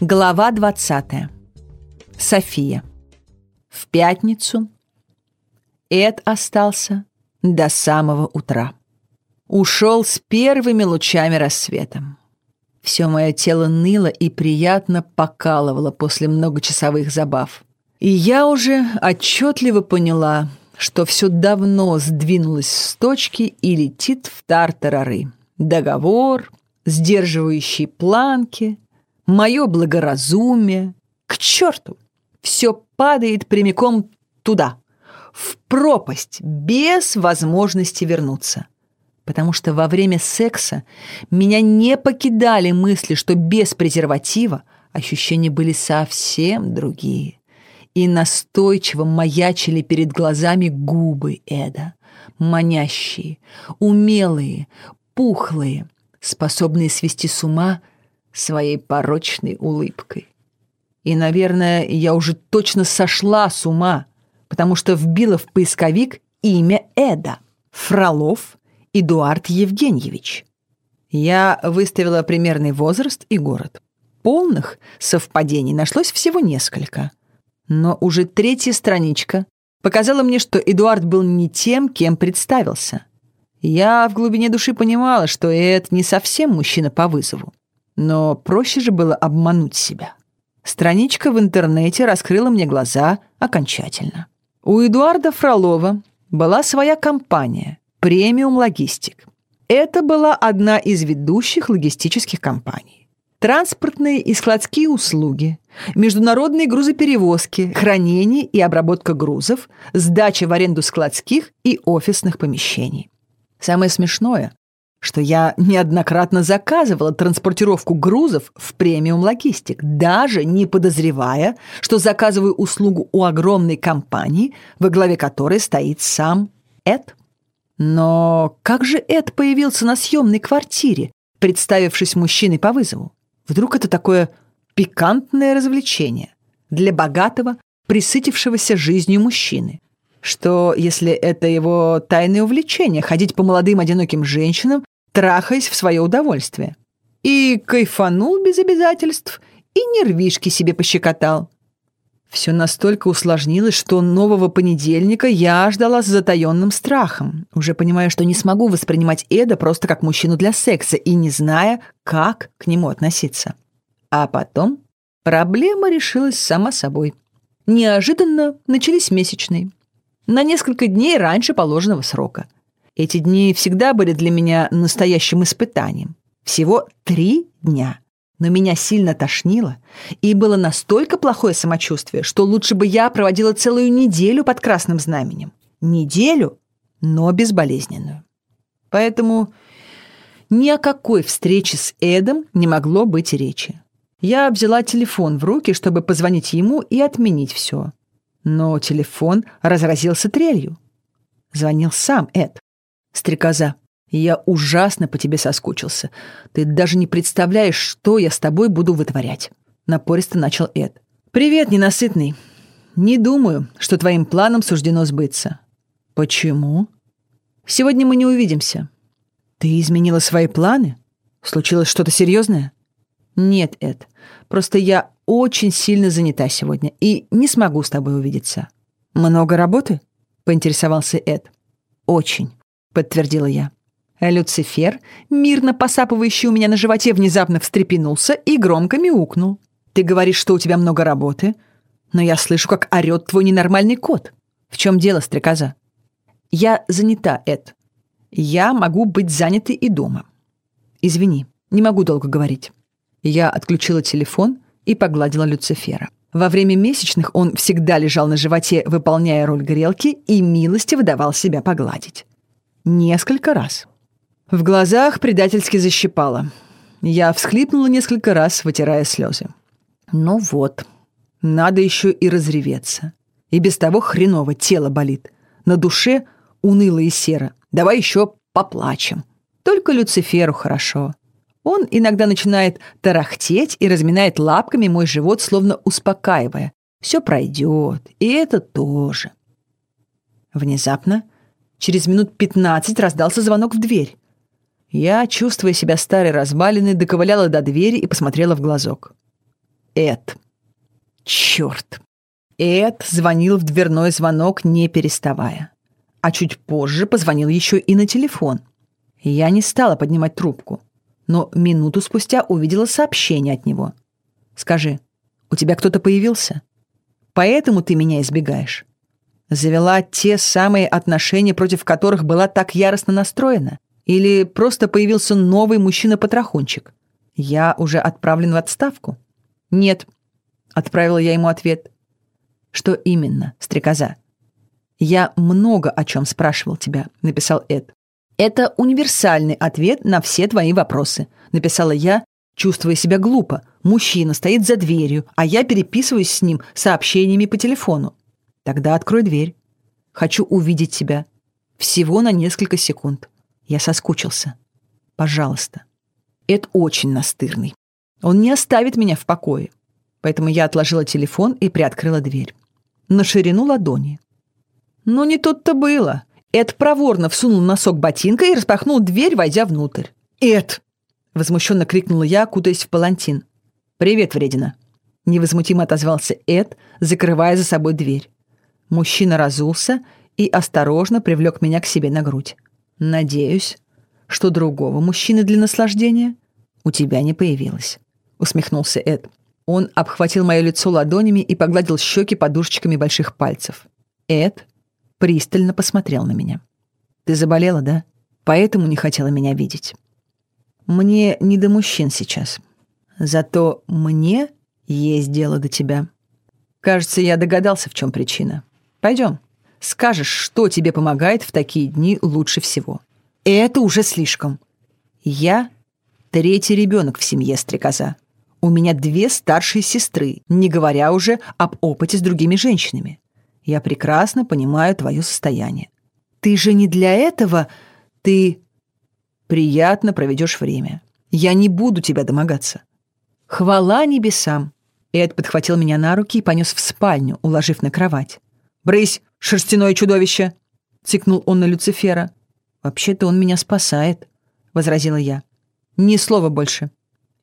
Глава 20. София. В пятницу Эд остался до самого утра. Ушел с первыми лучами рассвета. Все мое тело ныло и приятно покалывало после многочасовых забав. И я уже отчетливо поняла, что все давно сдвинулось с точки и летит в тартарары. Договор, сдерживающие планки, мое благоразумие. К черту! Все падает прямиком туда, в пропасть, без возможности вернуться. Потому что во время секса меня не покидали мысли, что без презерватива ощущения были совсем другие. И настойчиво маячили перед глазами губы Эда. Манящие, умелые, пухлые, способные свести с ума своей порочной улыбкой. И, наверное, я уже точно сошла с ума, потому что вбила в поисковик имя Эда. Фролов Эдуард Евгеньевич. Я выставила примерный возраст и город. Полных совпадений нашлось всего несколько. Но уже третья страничка показала мне, что Эдуард был не тем, кем представился. Я в глубине души понимала, что Эд не совсем мужчина по вызову. Но проще же было обмануть себя. Страничка в интернете раскрыла мне глаза окончательно. У Эдуарда Фролова была своя компания «Премиум Логистик». Это была одна из ведущих логистических компаний. Транспортные и складские услуги, международные грузоперевозки, хранение и обработка грузов, сдача в аренду складских и офисных помещений. Самое смешное, что я неоднократно заказывала транспортировку грузов в премиум логистик, даже не подозревая, что заказываю услугу у огромной компании, во главе которой стоит сам Эд. Но как же Эд появился на съемной квартире, представившись мужчиной по вызову? Вдруг это такое пикантное развлечение для богатого, присытившегося жизнью мужчины? Что, если это его тайное увлечение, ходить по молодым одиноким женщинам трахаясь в свое удовольствие. И кайфанул без обязательств, и нервишки себе пощекотал. Все настолько усложнилось, что нового понедельника я ждала с затаенным страхом, уже понимая, что не смогу воспринимать Эда просто как мужчину для секса и не зная, как к нему относиться. А потом проблема решилась сама собой. Неожиданно начались месячные. На несколько дней раньше положенного срока – эти дни всегда были для меня настоящим испытанием. Всего три дня. Но меня сильно тошнило, и было настолько плохое самочувствие, что лучше бы я проводила целую неделю под красным знаменем. Неделю, но безболезненную. Поэтому ни о какой встрече с Эдом не могло быть речи. Я взяла телефон в руки, чтобы позвонить ему и отменить все. Но телефон разразился трелью. Звонил сам Эд. «Стрекоза, я ужасно по тебе соскучился. Ты даже не представляешь, что я с тобой буду вытворять», — напористо начал Эд. «Привет, ненасытный. Не думаю, что твоим планам суждено сбыться». «Почему?» «Сегодня мы не увидимся». «Ты изменила свои планы? Случилось что-то серьезное?» «Нет, Эд. Просто я очень сильно занята сегодня и не смогу с тобой увидеться». «Много работы?» — поинтересовался Эд. «Очень. — подтвердила я. Люцифер, мирно посапывающий у меня на животе, внезапно встрепенулся и громко мяукнул. «Ты говоришь, что у тебя много работы, но я слышу, как орёт твой ненормальный кот. В чем дело, стрекоза?» «Я занята, Эд. Я могу быть занятой и дома. Извини, не могу долго говорить». Я отключила телефон и погладила Люцифера. Во время месячных он всегда лежал на животе, выполняя роль грелки, и милостиво давал себя погладить. Несколько раз. В глазах предательски защипало. Я всхлипнула несколько раз, вытирая слезы. Ну вот, надо еще и разреветься. И без того хреново тело болит. На душе уныло и серо. Давай еще поплачем. Только Люциферу хорошо. Он иногда начинает тарахтеть и разминает лапками мой живот, словно успокаивая. Все пройдет, и это тоже. Внезапно Через минут пятнадцать раздался звонок в дверь. Я, чувствуя себя старой развалиной, доковыляла до двери и посмотрела в глазок. Эд. Черт. Эд звонил в дверной звонок, не переставая. А чуть позже позвонил еще и на телефон. Я не стала поднимать трубку, но минуту спустя увидела сообщение от него. «Скажи, у тебя кто-то появился? Поэтому ты меня избегаешь?» Завела те самые отношения, против которых была так яростно настроена? Или просто появился новый мужчина-потрохунчик? Я уже отправлен в отставку? Нет, отправила я ему ответ. Что именно, стрекоза? Я много о чем спрашивал тебя, написал Эд. Это универсальный ответ на все твои вопросы, написала я, чувствуя себя глупо. Мужчина стоит за дверью, а я переписываюсь с ним сообщениями по телефону. Тогда открой дверь. Хочу увидеть тебя. Всего на несколько секунд. Я соскучился. Пожалуйста. Эд очень настырный. Он не оставит меня в покое. Поэтому я отложила телефон и приоткрыла дверь. На ширину ладони. Но не тут-то было. Эд проворно всунул носок ботинка и распахнул дверь, войдя внутрь. «Эд!» — возмущенно крикнула я, кутаясь в палантин. «Привет, вредина!» — невозмутимо отозвался Эд, закрывая за собой дверь. Мужчина разулся и осторожно привлек меня к себе на грудь. «Надеюсь, что другого мужчины для наслаждения у тебя не появилось», — усмехнулся Эд. Он обхватил мое лицо ладонями и погладил щеки подушечками больших пальцев. Эд пристально посмотрел на меня. «Ты заболела, да? Поэтому не хотела меня видеть. Мне не до мужчин сейчас. Зато мне есть дело до тебя. Кажется, я догадался, в чем причина. Пойдем. Скажешь, что тебе помогает в такие дни лучше всего. Это уже слишком. Я третий ребенок в семье стрекоза. У меня две старшие сестры, не говоря уже об опыте с другими женщинами. Я прекрасно понимаю твое состояние. Ты же не для этого, ты приятно проведешь время. Я не буду тебя домогаться. Хвала небесам. Эд подхватил меня на руки и понес в спальню, уложив на кровать. «Брысь, шерстяное чудовище!» — цикнул он на Люцифера. «Вообще-то он меня спасает», — возразила я. «Ни слова больше».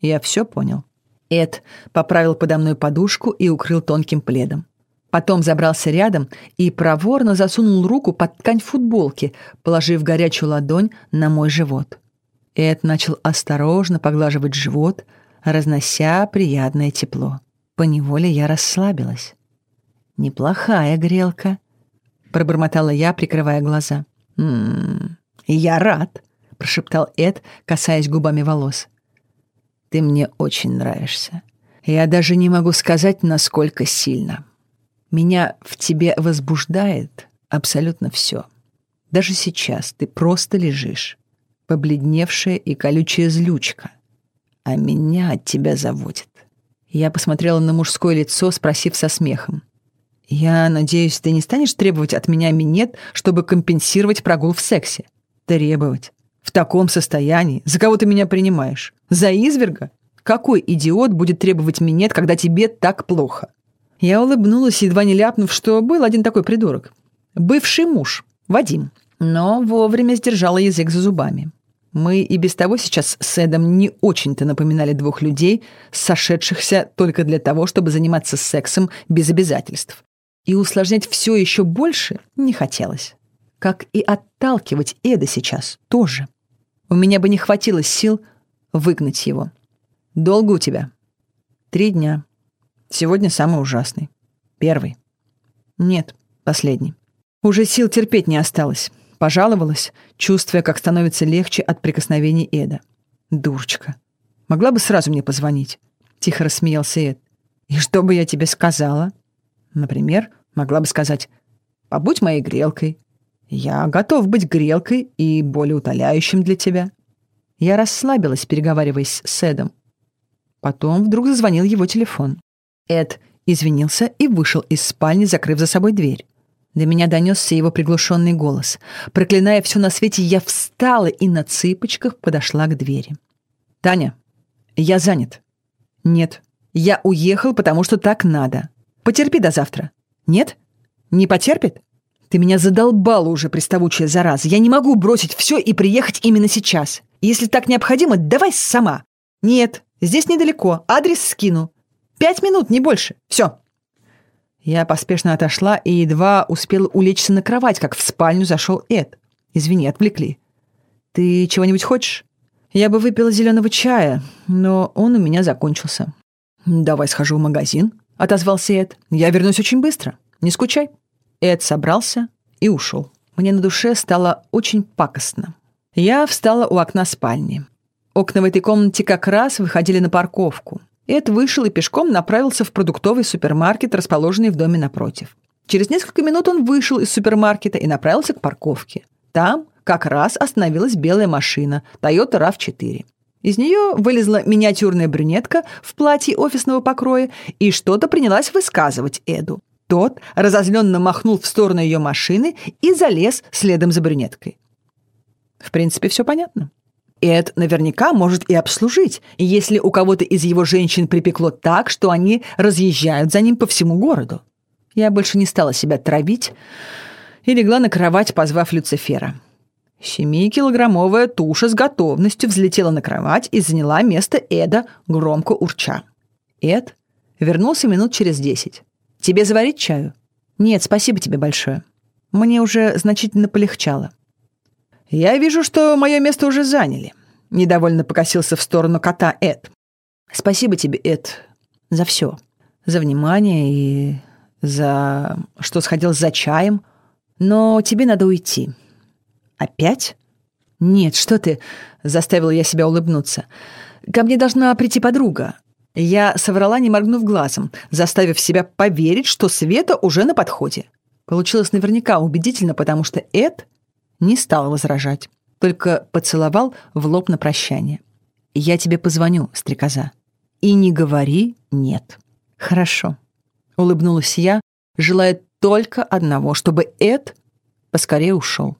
Я все понял. Эд поправил подо мной подушку и укрыл тонким пледом. Потом забрался рядом и проворно засунул руку под ткань футболки, положив горячую ладонь на мой живот. Эд начал осторожно поглаживать живот, разнося приятное тепло. Поневоле я расслабилась. «Неплохая грелка», — пробормотала я, прикрывая глаза. «М-м, я рад», — прошептал Эд, касаясь губами волос. «Ты мне очень нравишься. Я даже не могу сказать, насколько сильно. Меня в тебе возбуждает абсолютно все. Даже сейчас ты просто лежишь, побледневшая и колючая злючка, а меня от тебя заводит». Я посмотрела на мужское лицо, спросив со смехом. «Я надеюсь, ты не станешь требовать от меня минет, чтобы компенсировать прогул в сексе?» «Требовать? В таком состоянии? За кого ты меня принимаешь? За изверга? Какой идиот будет требовать минет, когда тебе так плохо?» Я улыбнулась, едва не ляпнув, что был один такой придурок. Бывший муж, Вадим. Но вовремя сдержала язык за зубами. Мы и без того сейчас с Эдом не очень-то напоминали двух людей, сошедшихся только для того, чтобы заниматься сексом без обязательств и усложнять все еще больше не хотелось. Как и отталкивать Эда сейчас тоже. У меня бы не хватило сил выгнать его. Долго у тебя? Три дня. Сегодня самый ужасный. Первый. Нет, последний. Уже сил терпеть не осталось. Пожаловалась, чувствуя, как становится легче от прикосновений Эда. Дурочка. Могла бы сразу мне позвонить. Тихо рассмеялся Эд. И что бы я тебе сказала? Например, могла бы сказать «Побудь моей грелкой. Я готов быть грелкой и более утоляющим для тебя». Я расслабилась, переговариваясь с Эдом. Потом вдруг зазвонил его телефон. Эд извинился и вышел из спальни, закрыв за собой дверь. До меня донесся его приглушенный голос. Проклиная все на свете, я встала и на цыпочках подошла к двери. «Таня, я занят». «Нет, я уехал, потому что так надо. Потерпи до завтра. Нет? Не потерпит? Ты меня задолбала уже, приставучая зараза. Я не могу бросить все и приехать именно сейчас. Если так необходимо, давай сама. Нет, здесь недалеко. Адрес скину. Пять минут, не больше. Все. Я поспешно отошла и едва успела улечься на кровать, как в спальню зашел Эд. Извини, отвлекли. Ты чего-нибудь хочешь? Я бы выпила зеленого чая, но он у меня закончился. Давай схожу в магазин, отозвался Эд. Я вернусь очень быстро. Не скучай. Эд собрался и ушел. Мне на душе стало очень пакостно. Я встала у окна спальни. Окна в этой комнате как раз выходили на парковку. Эд вышел и пешком направился в продуктовый супермаркет, расположенный в доме напротив. Через несколько минут он вышел из супермаркета и направился к парковке. Там как раз остановилась белая машина Toyota RAV4. Из нее вылезла миниатюрная брюнетка в платье офисного покроя и что-то принялась высказывать Эду. Тот разозленно махнул в сторону ее машины и залез следом за брюнеткой. В принципе, все понятно. Эд наверняка может и обслужить, если у кого-то из его женщин припекло так, что они разъезжают за ним по всему городу. Я больше не стала себя травить и легла на кровать, позвав Люцифера. Семикилограммовая туша с готовностью взлетела на кровать и заняла место Эда, громко урча. Эд вернулся минут через десять. «Тебе заварить чаю?» «Нет, спасибо тебе большое. Мне уже значительно полегчало». «Я вижу, что мое место уже заняли», — недовольно покосился в сторону кота Эд. «Спасибо тебе, Эд, за все. За внимание и за что сходил за чаем. Но тебе надо уйти». «Опять?» «Нет, что ты...» — заставила я себя улыбнуться. «Ко мне должна прийти подруга». Я соврала, не моргнув глазом, заставив себя поверить, что Света уже на подходе. Получилось наверняка убедительно, потому что Эд не стал возражать, только поцеловал в лоб на прощание. «Я тебе позвоню, стрекоза. И не говори «нет». «Хорошо», — улыбнулась я, желая только одного, чтобы Эд поскорее ушел.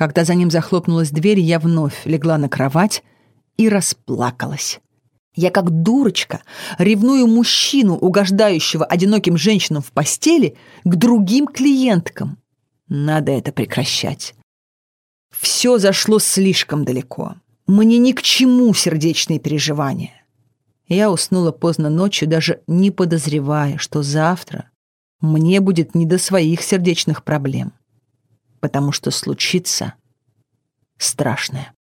Когда за ним захлопнулась дверь, я вновь легла на кровать и расплакалась. Я как дурочка ревную мужчину, угождающего одиноким женщинам в постели, к другим клиенткам. Надо это прекращать. Все зашло слишком далеко. Мне ни к чему сердечные переживания. Я уснула поздно ночью, даже не подозревая, что завтра мне будет не до своих сердечных проблем, потому что случится страшное.